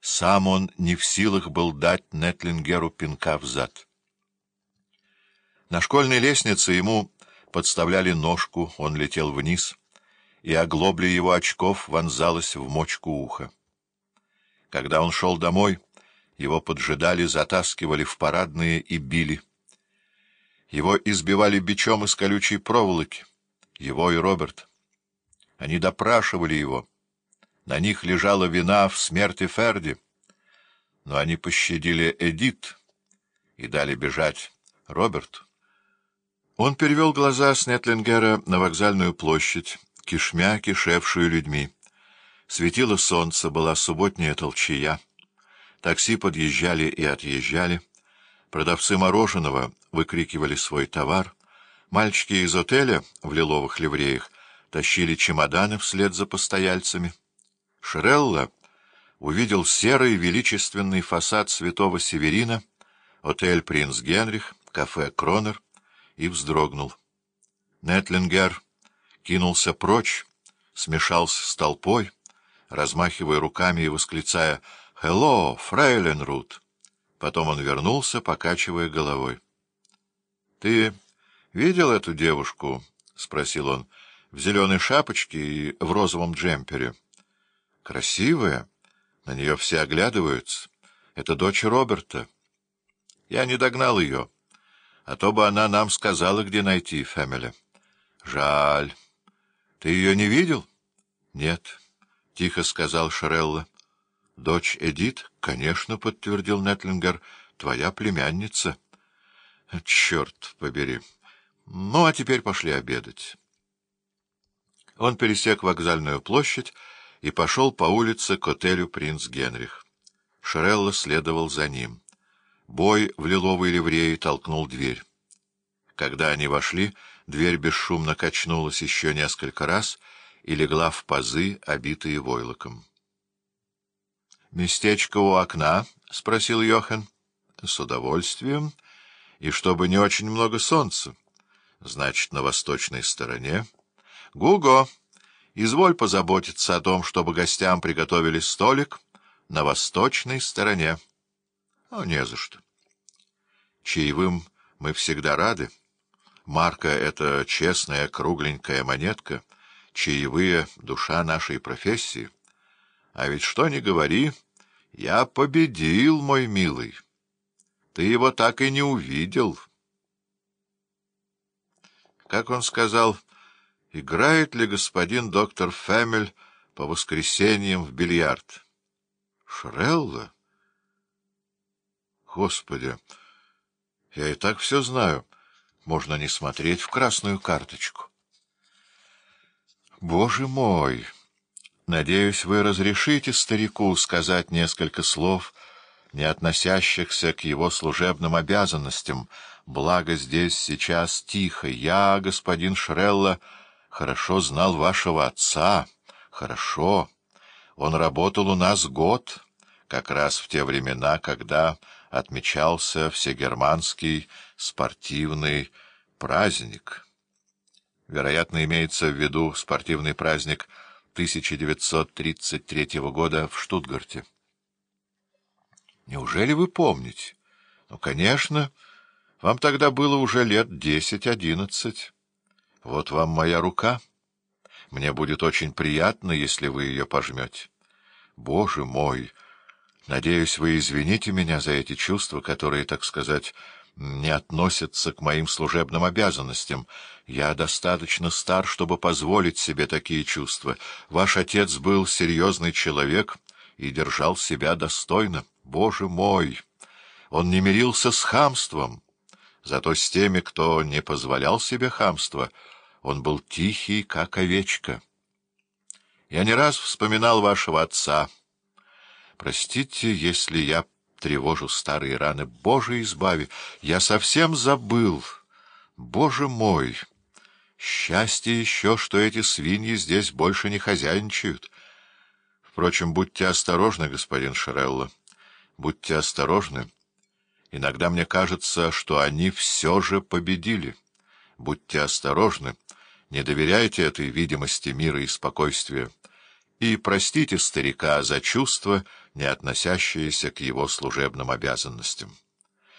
Сам он не в силах был дать Нетлингеру пинка в зад. На школьной лестнице ему подставляли ножку, он летел вниз, и оглобля его очков вонзалась в мочку уха. Когда он шел домой, его поджидали, затаскивали в парадные и били. Его избивали бичом из колючей проволоки, его и Роберт. Они допрашивали его. На них лежала вина в смерти Ферди. Но они пощадили Эдит и дали бежать Роберту. Он перевел глаза с Нетлингера на вокзальную площадь, кишмя, кишевшую людьми. Светило солнце, была субботняя толчая. Такси подъезжали и отъезжали. Продавцы мороженого выкрикивали свой товар. Мальчики из отеля в лиловых ливреях тащили чемоданы вслед за постояльцами. Шрелла увидел серый величественный фасад святого Северина, отель «Принц Генрих», кафе «Кронер», и вздрогнул. Нетлингер кинулся прочь, смешался с толпой, размахивая руками и восклицая «Хелло, фрейлин Рут!». Потом он вернулся, покачивая головой. — Ты видел эту девушку? — спросил он. — В зеленой шапочке и в розовом джемпере. — Красивая. На нее все оглядываются. Это дочь Роберта. Я не догнал ее а то бы она нам сказала, где найти Фэмиля. Жаль. Ты ее не видел? Нет, — тихо сказал Шарелла. Дочь Эдит? Конечно, — подтвердил Нетлингер, — твоя племянница. Черт побери. Ну, а теперь пошли обедать. Он пересек вокзальную площадь и пошел по улице к отелю «Принц Генрих». Шарелла следовал за ним. Бой в лиловой ливреи толкнул дверь. Когда они вошли, дверь бесшумно качнулась еще несколько раз и легла в пазы, обитые войлоком. — Местечко у окна? — спросил Йохан. — С удовольствием. И чтобы не очень много солнца. Значит, на восточной стороне. — Гуго, изволь позаботиться о том, чтобы гостям приготовили столик на восточной стороне. — о, не за что. Чаевым мы всегда рады. Марка — это честная кругленькая монетка, чаевые — душа нашей профессии. А ведь что ни говори, я победил, мой милый. Ты его так и не увидел. Как он сказал, играет ли господин доктор Фэмель по воскресеньям в бильярд? Шрелла? Господи, я и так все знаю. Можно не смотреть в красную карточку. Боже мой! Надеюсь, вы разрешите старику сказать несколько слов, не относящихся к его служебным обязанностям, благо здесь сейчас тихо. Я, господин Шрелла, хорошо знал вашего отца, хорошо. Он работал у нас год, как раз в те времена, когда отмечался всегерманский спортивный праздник. Вероятно, имеется в виду спортивный праздник 1933 года в Штутгарте. Неужели вы помните? Ну, конечно, вам тогда было уже лет десять-одиннадцать. Вот вам моя рука. Мне будет очень приятно, если вы ее пожмете. Боже мой! Надеюсь, вы извините меня за эти чувства, которые, так сказать, не относятся к моим служебным обязанностям. Я достаточно стар, чтобы позволить себе такие чувства. Ваш отец был серьезный человек и держал себя достойно. Боже мой! Он не мирился с хамством. Зато с теми, кто не позволял себе хамства, он был тихий, как овечка. Я не раз вспоминал вашего отца — Простите, если я тревожу старые раны. Боже, избави! Я совсем забыл. Боже мой! Счастье еще, что эти свиньи здесь больше не хозяйничают. Впрочем, будьте осторожны, господин Шарелло. Будьте осторожны. Иногда мне кажется, что они все же победили. Будьте осторожны. Не доверяйте этой видимости мира и спокойствия. и простите старика за чувства, не относящиеся к его служебным обязанностям.